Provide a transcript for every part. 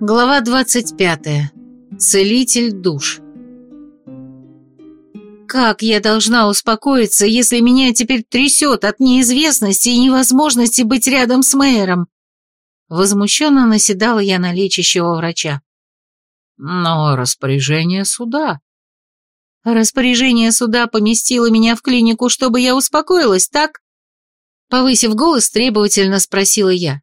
Глава 25. Целитель душ. Как я должна успокоиться, если меня теперь трясет от неизвестности и невозможности быть рядом с мэром? Возмущенно наседала я на лечащего врача. Но распоряжение суда. Распоряжение суда поместило меня в клинику, чтобы я успокоилась, так? Повысив голос, требовательно спросила я.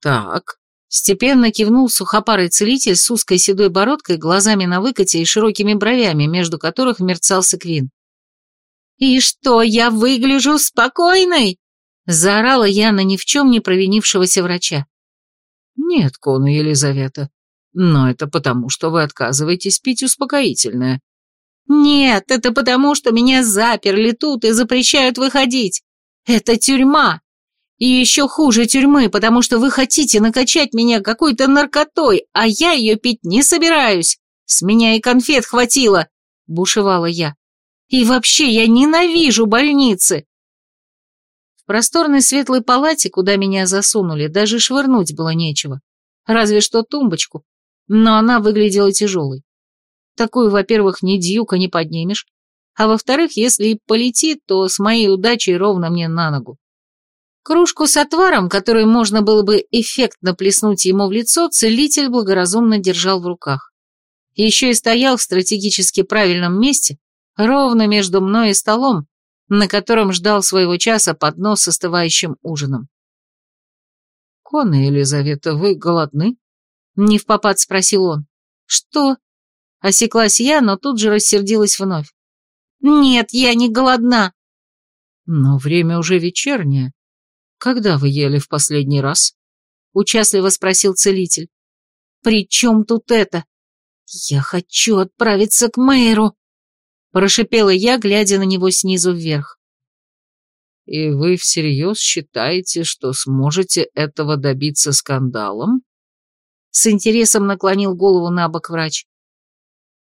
Так. Степенно кивнул сухопарый целитель с узкой седой бородкой, глазами на выкате и широкими бровями, между которых мерцал секвин. «И что, я выгляжу спокойной?» — заорала я на ни в чем не провинившегося врача. «Нет, Кона Елизавета, но это потому, что вы отказываетесь пить успокоительное». «Нет, это потому, что меня заперли тут и запрещают выходить. Это тюрьма. И еще хуже тюрьмы, потому что вы хотите накачать меня какой-то наркотой, а я ее пить не собираюсь. С меня и конфет хватило», — бушевала я. «И вообще я ненавижу больницы». В просторной светлой палате, куда меня засунули, даже швырнуть было нечего. Разве что тумбочку, но она выглядела тяжелой. Такую, во-первых, ни дьюка не поднимешь, а во-вторых, если и полетит, то с моей удачей ровно мне на ногу. Кружку с отваром, которую можно было бы эффектно плеснуть ему в лицо, целитель благоразумно держал в руках. Еще и стоял в стратегически правильном месте, ровно между мной и столом, на котором ждал своего часа поднос с остывающим ужином. «Кона Елизавета, вы голодны?» — не в попад спросил он. «Что?» — осеклась я, но тут же рассердилась вновь. «Нет, я не голодна». «Но время уже вечернее. «Когда вы ели в последний раз?» — участливо спросил целитель. «При чем тут это? Я хочу отправиться к мэру!» — прошипела я, глядя на него снизу вверх. «И вы всерьез считаете, что сможете этого добиться скандалом?» С интересом наклонил голову на бок врач.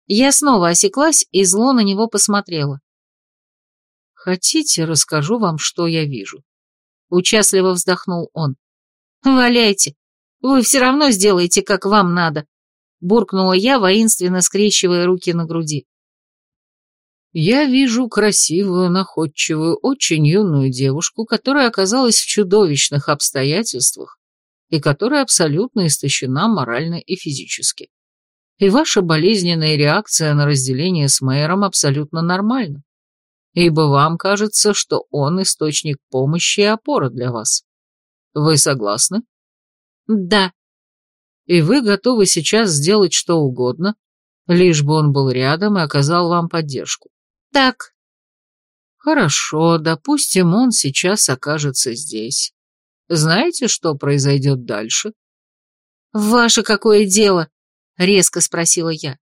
Я снова осеклась и зло на него посмотрела. «Хотите, расскажу вам, что я вижу?» Участливо вздохнул он. «Валяйте. Вы все равно сделаете, как вам надо», буркнула я, воинственно скрещивая руки на груди. Я вижу красивую, находчивую, очень юную девушку, которая оказалась в чудовищных обстоятельствах и которая абсолютно истощена морально и физически. И ваша болезненная реакция на разделение с мэром абсолютно нормальна ибо вам кажется, что он источник помощи и опора для вас. Вы согласны? Да. И вы готовы сейчас сделать что угодно, лишь бы он был рядом и оказал вам поддержку. Так. Хорошо, допустим, он сейчас окажется здесь. Знаете, что произойдет дальше? Ваше какое дело? Резко спросила я.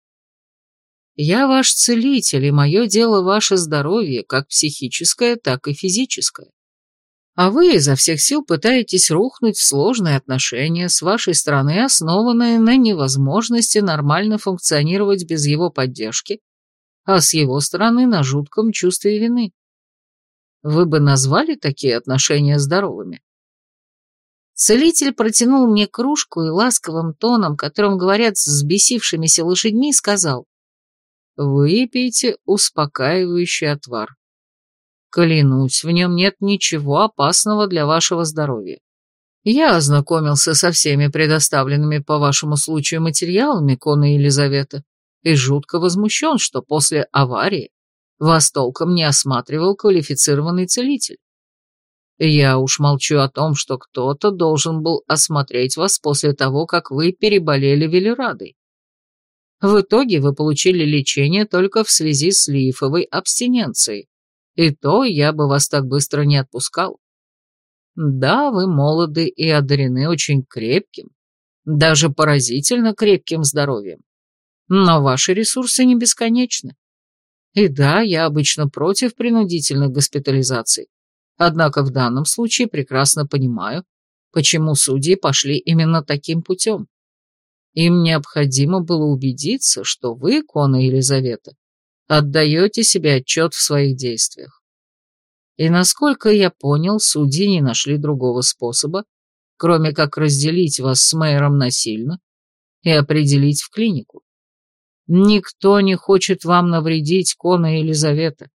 Я ваш целитель, и мое дело ваше здоровье, как психическое, так и физическое. А вы изо всех сил пытаетесь рухнуть в сложные отношения с вашей стороны, основанные на невозможности нормально функционировать без его поддержки, а с его стороны на жутком чувстве вины. Вы бы назвали такие отношения здоровыми? Целитель протянул мне кружку и ласковым тоном, которым говорят с взбесившимися лошадьми, сказал, Выпейте успокаивающий отвар. Клянусь, в нем нет ничего опасного для вашего здоровья. Я ознакомился со всеми предоставленными по вашему случаю материалами, Кона Елизавета, и жутко возмущен, что после аварии вас толком не осматривал квалифицированный целитель. Я уж молчу о том, что кто-то должен был осмотреть вас после того, как вы переболели Велерадой. В итоге вы получили лечение только в связи с лифовой абстиненцией. И то я бы вас так быстро не отпускал. Да, вы молоды и одарены очень крепким, даже поразительно крепким здоровьем. Но ваши ресурсы не бесконечны. И да, я обычно против принудительных госпитализаций. Однако в данном случае прекрасно понимаю, почему судьи пошли именно таким путем. Им необходимо было убедиться, что вы, Кона Елизавета, отдаете себе отчет в своих действиях. И насколько я понял, судьи не нашли другого способа, кроме как разделить вас с мэром насильно и определить в клинику. Никто не хочет вам навредить, Кона Елизавета.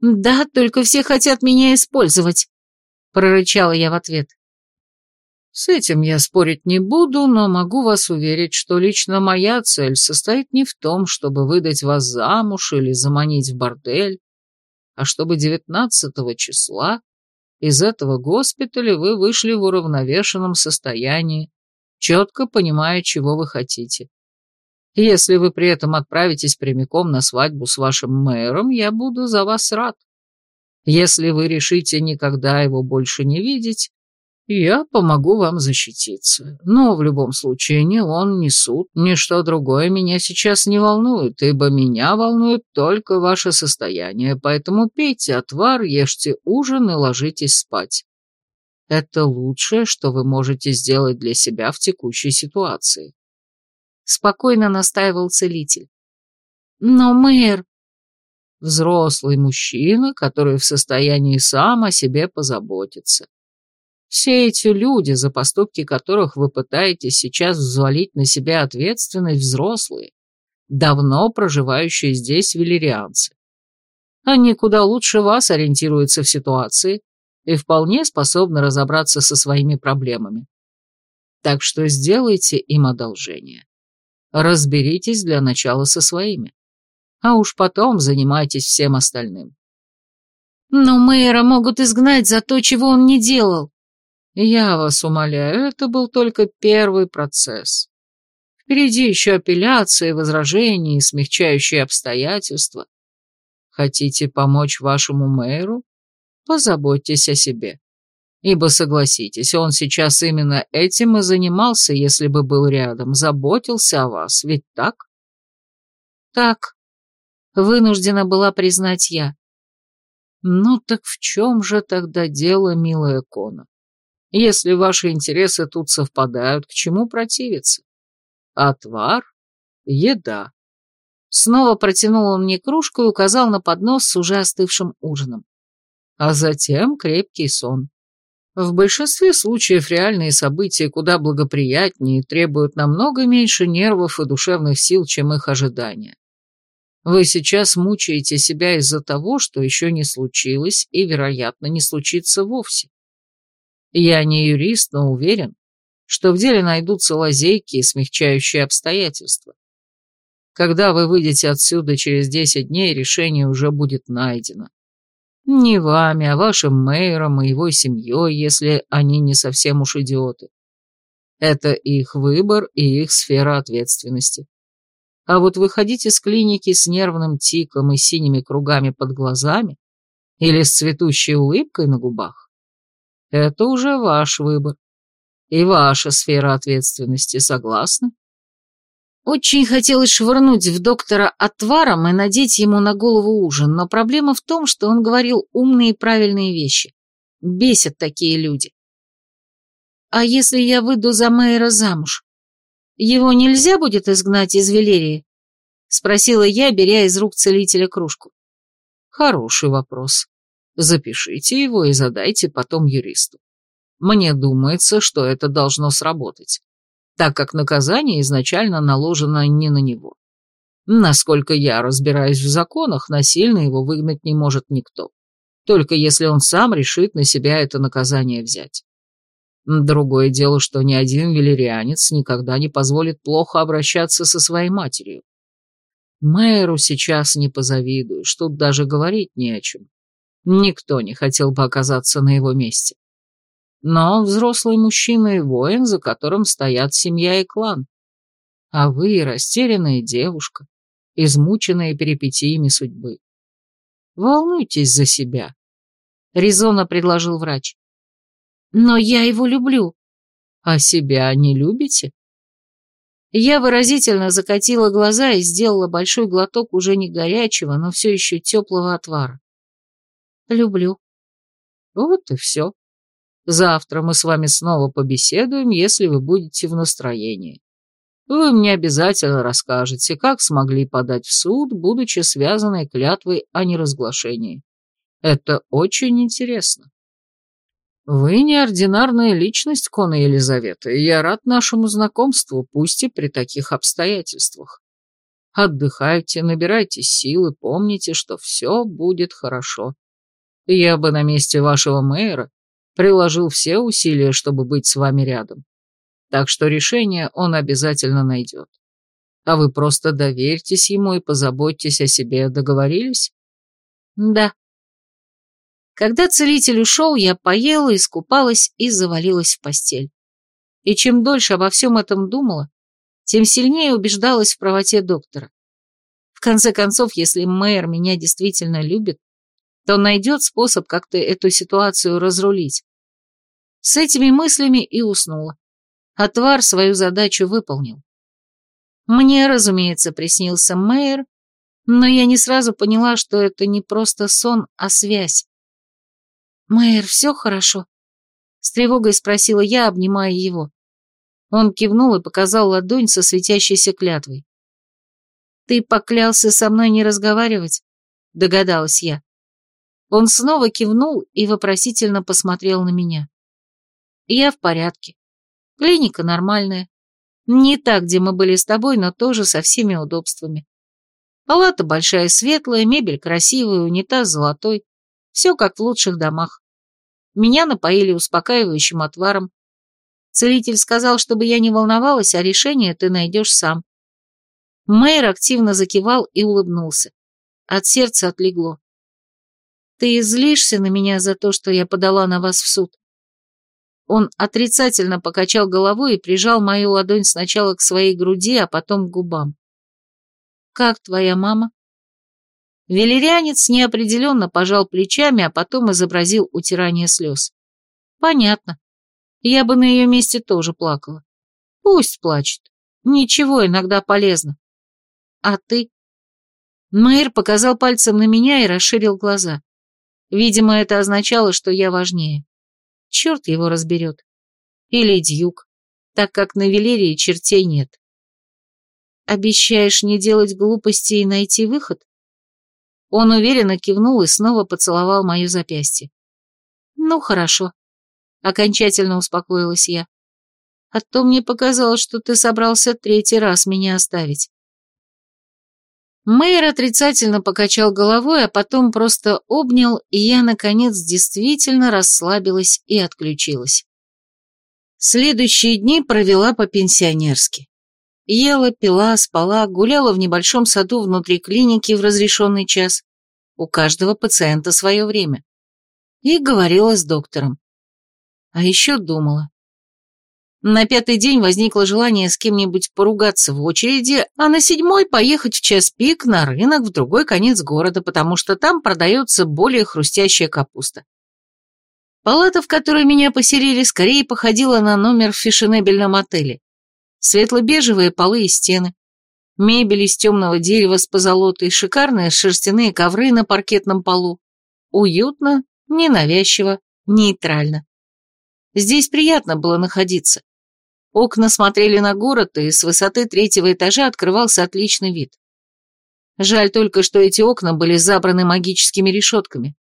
«Да, только все хотят меня использовать», — прорычала я в ответ. С этим я спорить не буду, но могу вас уверить, что лично моя цель состоит не в том, чтобы выдать вас замуж или заманить в бордель, а чтобы 19 числа из этого госпиталя вы вышли в уравновешенном состоянии, четко понимая, чего вы хотите. Если вы при этом отправитесь прямиком на свадьбу с вашим мэром, я буду за вас рад. Если вы решите никогда его больше не видеть, я помогу вам защититься. Но в любом случае ни он, ни суд, ни что другое меня сейчас не волнует, ибо меня волнует только ваше состояние, поэтому пейте отвар, ешьте ужин и ложитесь спать. Это лучшее, что вы можете сделать для себя в текущей ситуации спокойно настаивал целитель. Но мэр... Взрослый мужчина, который в состоянии сам о себе позаботиться. Все эти люди, за поступки которых вы пытаетесь сейчас взвалить на себя ответственность, взрослые, давно проживающие здесь велерианцы. Они куда лучше вас ориентируются в ситуации и вполне способны разобраться со своими проблемами. Так что сделайте им одолжение. Разберитесь для начала со своими. А уж потом занимайтесь всем остальным. Но мэра могут изгнать за то, чего он не делал. Я вас умоляю, это был только первый процесс. Впереди еще апелляции, возражения и смягчающие обстоятельства. Хотите помочь вашему мэру? Позаботьтесь о себе. Ибо, согласитесь, он сейчас именно этим и занимался, если бы был рядом, заботился о вас, ведь так? Так, вынуждена была признать я. Ну так в чем же тогда дело, милая Кона? Если ваши интересы тут совпадают, к чему противиться? Отвар, еда. Снова протянул он мне кружку и указал на поднос с уже остывшим ужином. А затем крепкий сон. В большинстве случаев реальные события куда благоприятнее требуют намного меньше нервов и душевных сил, чем их ожидания. Вы сейчас мучаете себя из-за того, что еще не случилось и, вероятно, не случится вовсе. Я не юрист, но уверен, что в деле найдутся лазейки и смягчающие обстоятельства. Когда вы выйдете отсюда через 10 дней, решение уже будет найдено. Не вами, а вашим мэром и его семьей, если они не совсем уж идиоты. Это их выбор и их сфера ответственности. А вот выходить из клиники с нервным тиком и синими кругами под глазами или с цветущей улыбкой на губах – это уже ваш выбор и ваша сфера ответственности, согласны? Очень хотелось швырнуть в доктора отваром и надеть ему на голову ужин, но проблема в том, что он говорил умные и правильные вещи. Бесят такие люди. А если я выйду за мэра замуж? Его нельзя будет изгнать из Велерии? Спросила я, беря из рук целителя кружку. Хороший вопрос. Запишите его и задайте потом юристу. Мне думается, что это должно сработать так как наказание изначально наложено не на него. Насколько я разбираюсь в законах, насильно его выгнать не может никто, только если он сам решит на себя это наказание взять. Другое дело, что ни один велерианец никогда не позволит плохо обращаться со своей матерью. Мэру сейчас не позавидуешь, тут даже говорить не о чем. Никто не хотел бы оказаться на его месте но взрослый мужчина и воин, за которым стоят семья и клан. А вы растерянная девушка, измученная перипетиями судьбы. Волнуйтесь за себя, — резонно предложил врач. Но я его люблю. А себя не любите? Я выразительно закатила глаза и сделала большой глоток уже не горячего, но все еще теплого отвара. Люблю. Вот и все. Завтра мы с вами снова побеседуем, если вы будете в настроении. Вы мне обязательно расскажете, как смогли подать в суд, будучи связанной клятвой о неразглашении. Это очень интересно. «Вы неординарная личность, Кона Елизавета, и я рад нашему знакомству, пусть и при таких обстоятельствах. Отдыхайте, набирайте силы, помните, что все будет хорошо. Я бы на месте вашего мэра приложил все усилия, чтобы быть с вами рядом. Так что решение он обязательно найдет. А вы просто доверьтесь ему и позаботьтесь о себе, договорились? Да. Когда целитель ушел, я поела, искупалась и завалилась в постель. И чем дольше обо всем этом думала, тем сильнее убеждалась в правоте доктора. В конце концов, если мэр меня действительно любит, то найдет способ как-то эту ситуацию разрулить. С этими мыслями и уснула. Отвар свою задачу выполнил. Мне, разумеется, приснился мэр, но я не сразу поняла, что это не просто сон, а связь. «Мэйр, все хорошо?» С тревогой спросила я, обнимая его. Он кивнул и показал ладонь со светящейся клятвой. «Ты поклялся со мной не разговаривать?» Догадалась я. Он снова кивнул и вопросительно посмотрел на меня. «Я в порядке. Клиника нормальная. Не так, где мы были с тобой, но тоже со всеми удобствами. Палата большая, светлая, мебель красивая, унитаз золотой. Все как в лучших домах. Меня напоили успокаивающим отваром. Целитель сказал, чтобы я не волновалась, а решение ты найдешь сам. Мэйр активно закивал и улыбнулся. От сердца отлегло. Ты злишься на меня за то, что я подала на вас в суд? Он отрицательно покачал головой и прижал мою ладонь сначала к своей груди, а потом к губам. «Как твоя мама?» Велерянец неопределенно пожал плечами, а потом изобразил утирание слез. «Понятно. Я бы на ее месте тоже плакала. Пусть плачет. Ничего, иногда полезно. А ты?» Мэйр показал пальцем на меня и расширил глаза. Видимо, это означало, что я важнее. Черт его разберет. Или дьюк, так как на Велерии чертей нет. Обещаешь не делать глупостей и найти выход? Он уверенно кивнул и снова поцеловал мое запястье. Ну, хорошо. Окончательно успокоилась я. А то мне показалось, что ты собрался третий раз меня оставить. Мэйр отрицательно покачал головой, а потом просто обнял, и я, наконец, действительно расслабилась и отключилась. Следующие дни провела по-пенсионерски. Ела, пила, спала, гуляла в небольшом саду внутри клиники в разрешенный час. У каждого пациента свое время. И говорила с доктором. А еще думала. На пятый день возникло желание с кем-нибудь поругаться в очереди, а на седьмой поехать в час пик на рынок в другой конец города, потому что там продается более хрустящая капуста. Палата, в которой меня поселили, скорее походила на номер в фешенебельном отеле. Светло-бежевые полы и стены, мебель из темного дерева с позолотой, шикарные шерстяные ковры на паркетном полу. Уютно, ненавязчиво, нейтрально. Здесь приятно было находиться. Окна смотрели на город, и с высоты третьего этажа открывался отличный вид. Жаль только, что эти окна были забраны магическими решетками.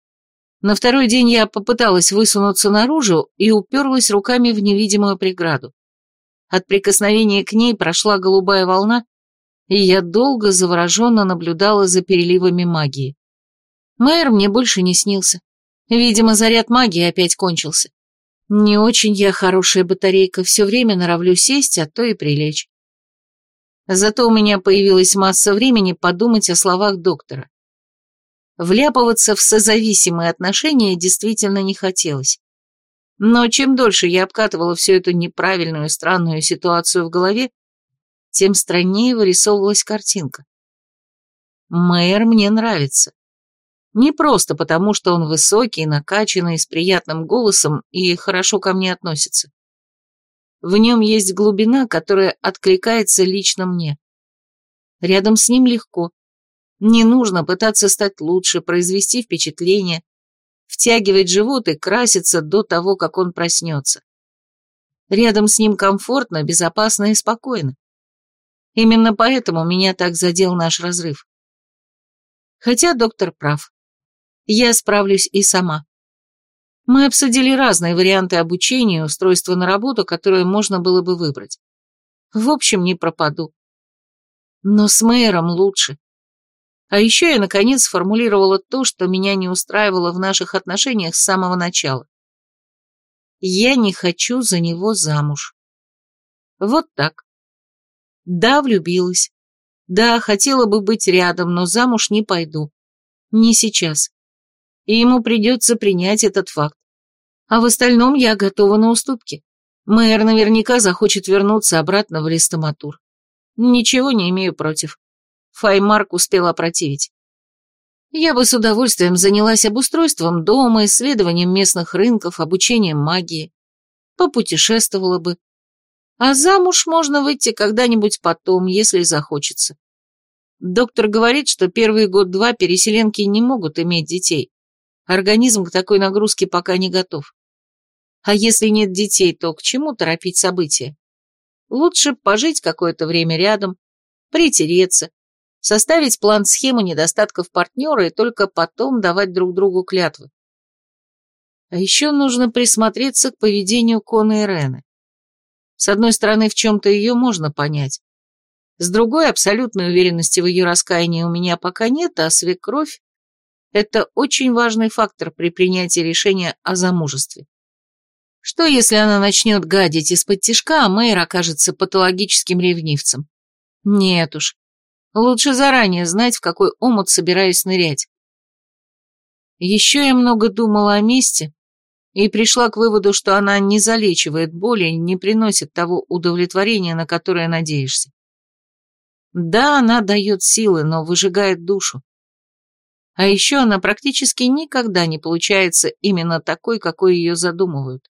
На второй день я попыталась высунуться наружу и уперлась руками в невидимую преграду. От прикосновения к ней прошла голубая волна, и я долго завороженно наблюдала за переливами магии. Мэр мне больше не снился. Видимо, заряд магии опять кончился. Не очень я хорошая батарейка, все время норовлю сесть, а то и прилечь. Зато у меня появилась масса времени подумать о словах доктора. Вляпываться в созависимые отношения действительно не хотелось. Но чем дольше я обкатывала всю эту неправильную странную ситуацию в голове, тем страннее вырисовывалась картинка. Мэр мне нравится. Не просто потому, что он высокий, накачанный, с приятным голосом и хорошо ко мне относится. В нем есть глубина, которая откликается лично мне. Рядом с ним легко. Не нужно пытаться стать лучше, произвести впечатление, втягивать живот и краситься до того, как он проснется. Рядом с ним комфортно, безопасно и спокойно. Именно поэтому меня так задел наш разрыв. Хотя доктор прав. Я справлюсь и сама. Мы обсудили разные варианты обучения и устройства на работу, которые можно было бы выбрать. В общем, не пропаду. Но с мэром лучше. А еще я, наконец, сформулировала то, что меня не устраивало в наших отношениях с самого начала. Я не хочу за него замуж. Вот так. Да, влюбилась. Да, хотела бы быть рядом, но замуж не пойду. Не сейчас. И ему придется принять этот факт. А в остальном я готова на уступки. Мэр наверняка захочет вернуться обратно в Листоматур. Ничего не имею против. Файмарк успел опротивить. Я бы с удовольствием занялась обустройством дома, исследованием местных рынков, обучением магии. Попутешествовала бы. А замуж можно выйти когда-нибудь потом, если захочется. Доктор говорит, что первый год-два переселенки не могут иметь детей. Организм к такой нагрузке пока не готов. А если нет детей, то к чему торопить события? Лучше пожить какое-то время рядом, притереться, составить план-схему недостатков партнера и только потом давать друг другу клятвы. А еще нужно присмотреться к поведению Коны и Рены. С одной стороны, в чем-то ее можно понять. С другой, абсолютной уверенности в ее раскаянии у меня пока нет, а свекровь – это очень важный фактор при принятии решения о замужестве. Что, если она начнет гадить из-под тишка, а Мэйр окажется патологическим ревнивцем? Нет уж. Лучше заранее знать, в какой омут собираюсь нырять. Еще я много думала о месте и пришла к выводу, что она не залечивает боли и не приносит того удовлетворения, на которое надеешься. Да, она дает силы, но выжигает душу. А еще она практически никогда не получается именно такой, какой ее задумывают.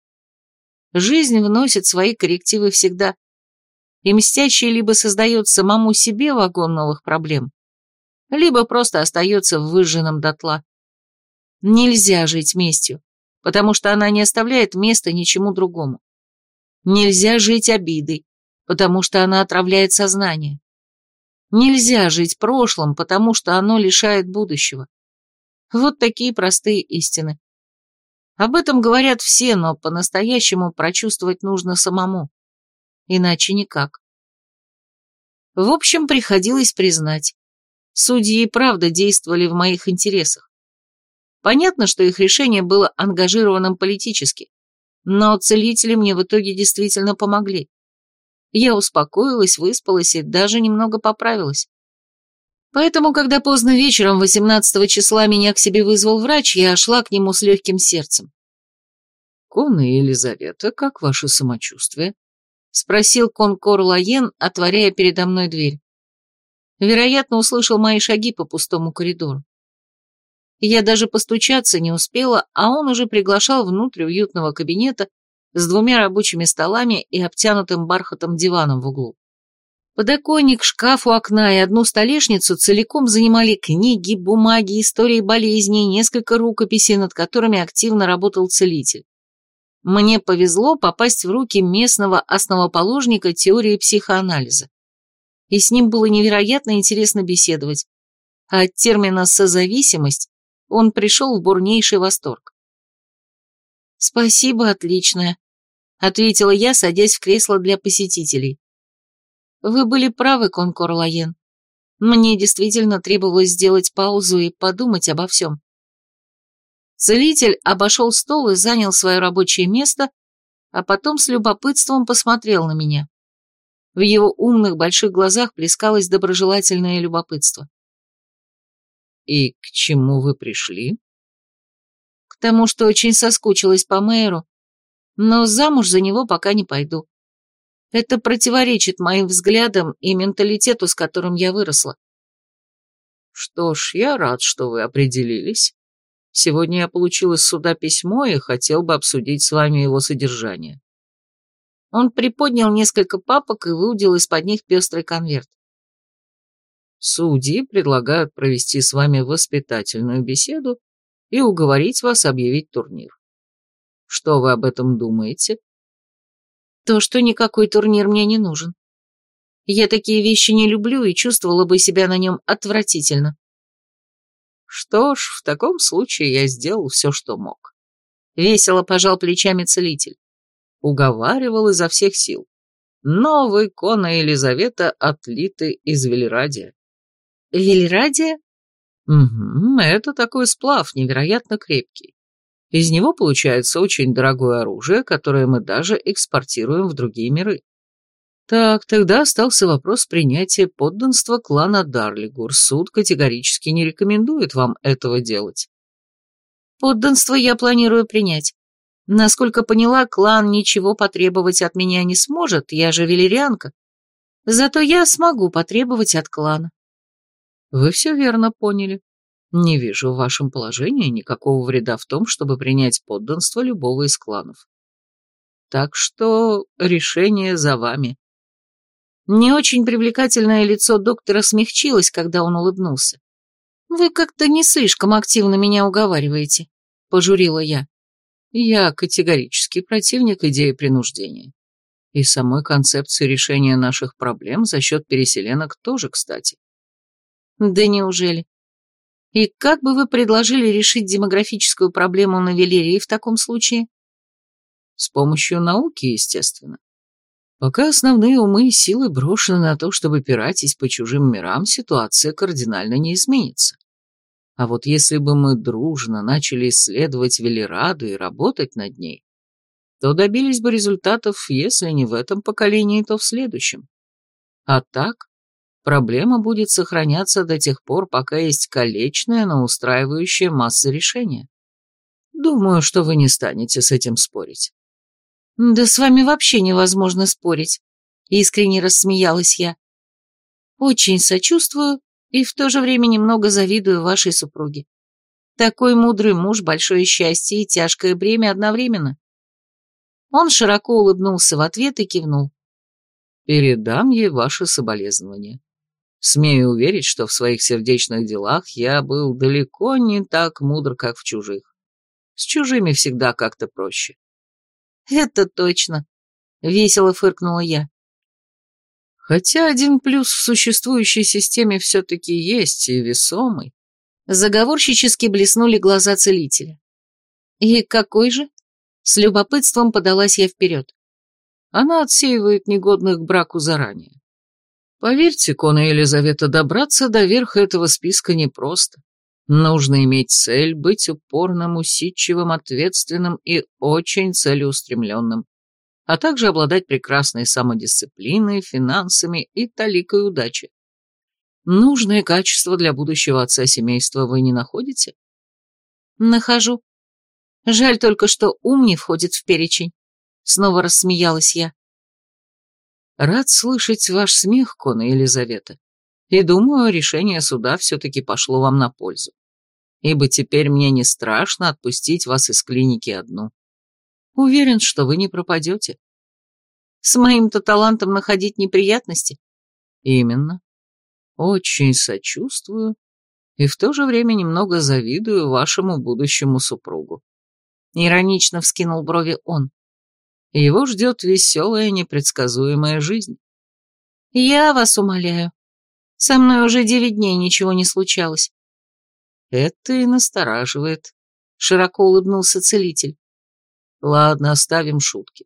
Жизнь вносит свои коррективы всегда. И мстящий либо создает самому себе вагон новых проблем, либо просто остается в выжженном дотла. Нельзя жить местью, потому что она не оставляет места ничему другому. Нельзя жить обидой, потому что она отравляет сознание. Нельзя жить прошлым, потому что оно лишает будущего. Вот такие простые истины. Об этом говорят все, но по-настоящему прочувствовать нужно самому. Иначе никак. В общем, приходилось признать. Судьи и правда действовали в моих интересах. Понятно, что их решение было ангажированным политически, но целители мне в итоге действительно помогли. Я успокоилась, выспалась и даже немного поправилась. Поэтому, когда поздно вечером 18 числа меня к себе вызвал врач, я шла к нему с легким сердцем. «Конна Елизавета, как ваше самочувствие?» — спросил Конкор Лаен, отворяя передо мной дверь. Вероятно, услышал мои шаги по пустому коридору. Я даже постучаться не успела, а он уже приглашал внутрь уютного кабинета с двумя рабочими столами и обтянутым бархатом диваном в углу. Подоконник, шкаф у окна и одну столешницу целиком занимали книги, бумаги, истории болезней, несколько рукописей, над которыми активно работал целитель. Мне повезло попасть в руки местного основоположника теории психоанализа. И с ним было невероятно интересно беседовать. А от термина «созависимость» он пришел в бурнейший восторг. «Спасибо, отличное», — ответила я, садясь в кресло для посетителей. Вы были правы, Конкор Лаен. Мне действительно требовалось сделать паузу и подумать обо всем. Целитель обошел стол и занял свое рабочее место, а потом с любопытством посмотрел на меня. В его умных больших глазах плескалось доброжелательное любопытство. «И к чему вы пришли?» «К тому, что очень соскучилась по мэру, но замуж за него пока не пойду. Это противоречит моим взглядам и менталитету, с которым я выросла. Что ж, я рад, что вы определились. Сегодня я получил из суда письмо и хотел бы обсудить с вами его содержание. Он приподнял несколько папок и выудил из-под них пестрый конверт. Судьи предлагают провести с вами воспитательную беседу и уговорить вас объявить турнир. Что вы об этом думаете? То, что никакой турнир мне не нужен. Я такие вещи не люблю и чувствовала бы себя на нем отвратительно. Что ж, в таком случае я сделал все, что мог. Весело пожал плечами целитель. Уговаривал изо всех сил. Но вы, Кона Елизавета, отлиты из Велерадия. Велерадия? Угу, это такой сплав, невероятно крепкий. Из него получается очень дорогое оружие, которое мы даже экспортируем в другие миры. Так, тогда остался вопрос принятия подданства клана Дарлигур. Суд категорически не рекомендует вам этого делать. Подданство я планирую принять. Насколько поняла, клан ничего потребовать от меня не сможет, я же велерианка. Зато я смогу потребовать от клана. Вы все верно поняли. Не вижу в вашем положении никакого вреда в том, чтобы принять подданство любого из кланов. Так что решение за вами. Не очень привлекательное лицо доктора смягчилось, когда он улыбнулся. «Вы как-то не слишком активно меня уговариваете», — пожурила я. «Я категорический противник идеи принуждения. И самой концепции решения наших проблем за счет переселенок тоже, кстати». «Да неужели? И как бы вы предложили решить демографическую проблему на Велерии в таком случае?» «С помощью науки, естественно. Пока основные умы и силы брошены на то, чтобы пиратить по чужим мирам, ситуация кардинально не изменится. А вот если бы мы дружно начали исследовать Велираду и работать над ней, то добились бы результатов, если не в этом поколении, то в следующем. А так, проблема будет сохраняться до тех пор, пока есть колечная, но устраивающая масса решения. Думаю, что вы не станете с этим спорить. «Да с вами вообще невозможно спорить», — искренне рассмеялась я. «Очень сочувствую и в то же время немного завидую вашей супруге. Такой мудрый муж, большое счастье и тяжкое бремя одновременно». Он широко улыбнулся в ответ и кивнул. «Передам ей ваши соболезнования. Смею уверить, что в своих сердечных делах я был далеко не так мудр, как в чужих. С чужими всегда как-то проще. «Это точно», — весело фыркнула я. Хотя один плюс в существующей системе все-таки есть и весомый. Заговорщически блеснули глаза целителя. «И какой же?» С любопытством подалась я вперед. Она отсеивает негодных к браку заранее. Поверьте, Кона Елизавета, добраться до верха этого списка непросто. Нужно иметь цель, быть упорным, усидчивым, ответственным и очень целеустремленным, а также обладать прекрасной самодисциплиной, финансами и таликой удачи. Нужные качества для будущего отца семейства вы не находите? Нахожу. Жаль только, что ум не входит в перечень. Снова рассмеялась я. Рад слышать ваш смех, Кона Елизавета. И думаю, решение суда все-таки пошло вам на пользу. Ибо теперь мне не страшно отпустить вас из клиники одну. Уверен, что вы не пропадете. С моим-то талантом находить неприятности? Именно. Очень сочувствую и в то же время немного завидую вашему будущему супругу. Иронично вскинул брови он. Его ждет веселая, непредсказуемая жизнь. Я вас умоляю, со мной уже девять дней ничего не случалось. Это и настораживает, широко улыбнулся целитель. Ладно, оставим шутки.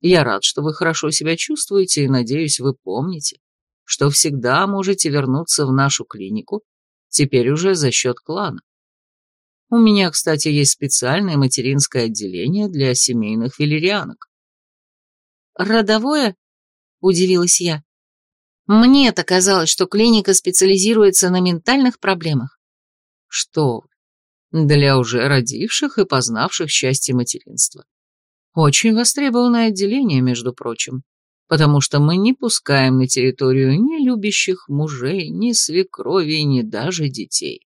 Я рад, что вы хорошо себя чувствуете, и надеюсь, вы помните, что всегда можете вернуться в нашу клинику, теперь уже за счет клана. У меня, кстати, есть специальное материнское отделение для семейных велерианок. «Родовое?» – удивилась я. Мне-то казалось, что клиника специализируется на ментальных проблемах. Что для уже родивших и познавших счастье материнства. Очень востребованное отделение, между прочим, потому что мы не пускаем на территорию ни любящих мужей, ни свекровей, ни даже детей.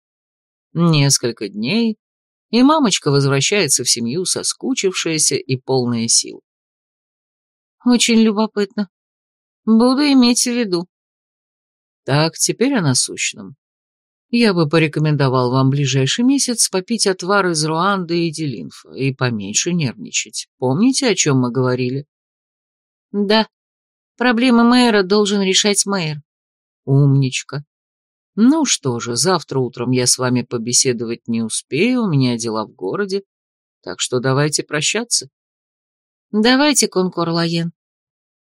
Несколько дней, и мамочка возвращается в семью соскучившаяся и полная сил. Очень любопытно. Буду иметь в виду. Так, теперь о насущном. Я бы порекомендовал вам ближайший месяц попить отвар из Руанды и Делинфа и поменьше нервничать. Помните, о чем мы говорили? Да. Проблемы мэра должен решать мэр. Умничка. Ну что же, завтра утром я с вами побеседовать не успею, у меня дела в городе, Так что давайте прощаться. Давайте, Конкор Лаен.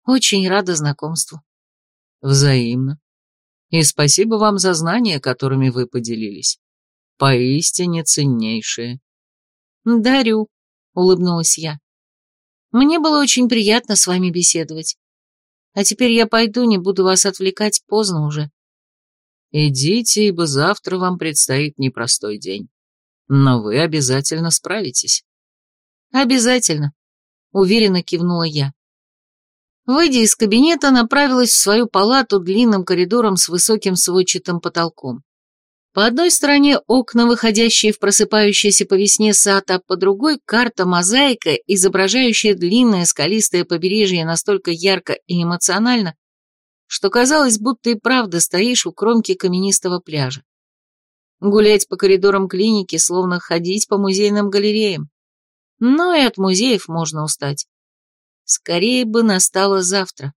Очень рада знакомству. Взаимно. И спасибо вам за знания, которыми вы поделились. Поистине ценнейшие. Дарю, улыбнулась я. Мне было очень приятно с вами беседовать. А теперь я пойду, не буду вас отвлекать, поздно уже. Идите, ибо завтра вам предстоит непростой день. Но вы обязательно справитесь. Обязательно, уверенно кивнула я. Выйдя из кабинета, направилась в свою палату длинным коридором с высоким сводчатым потолком. По одной стороне окна, выходящие в просыпающийся по весне сад, а по другой карта-мозаика, изображающая длинное скалистое побережье настолько ярко и эмоционально, что казалось, будто и правда стоишь у кромки каменистого пляжа. Гулять по коридорам клиники, словно ходить по музейным галереям. Но и от музеев можно устать. Скорее бы настало завтра.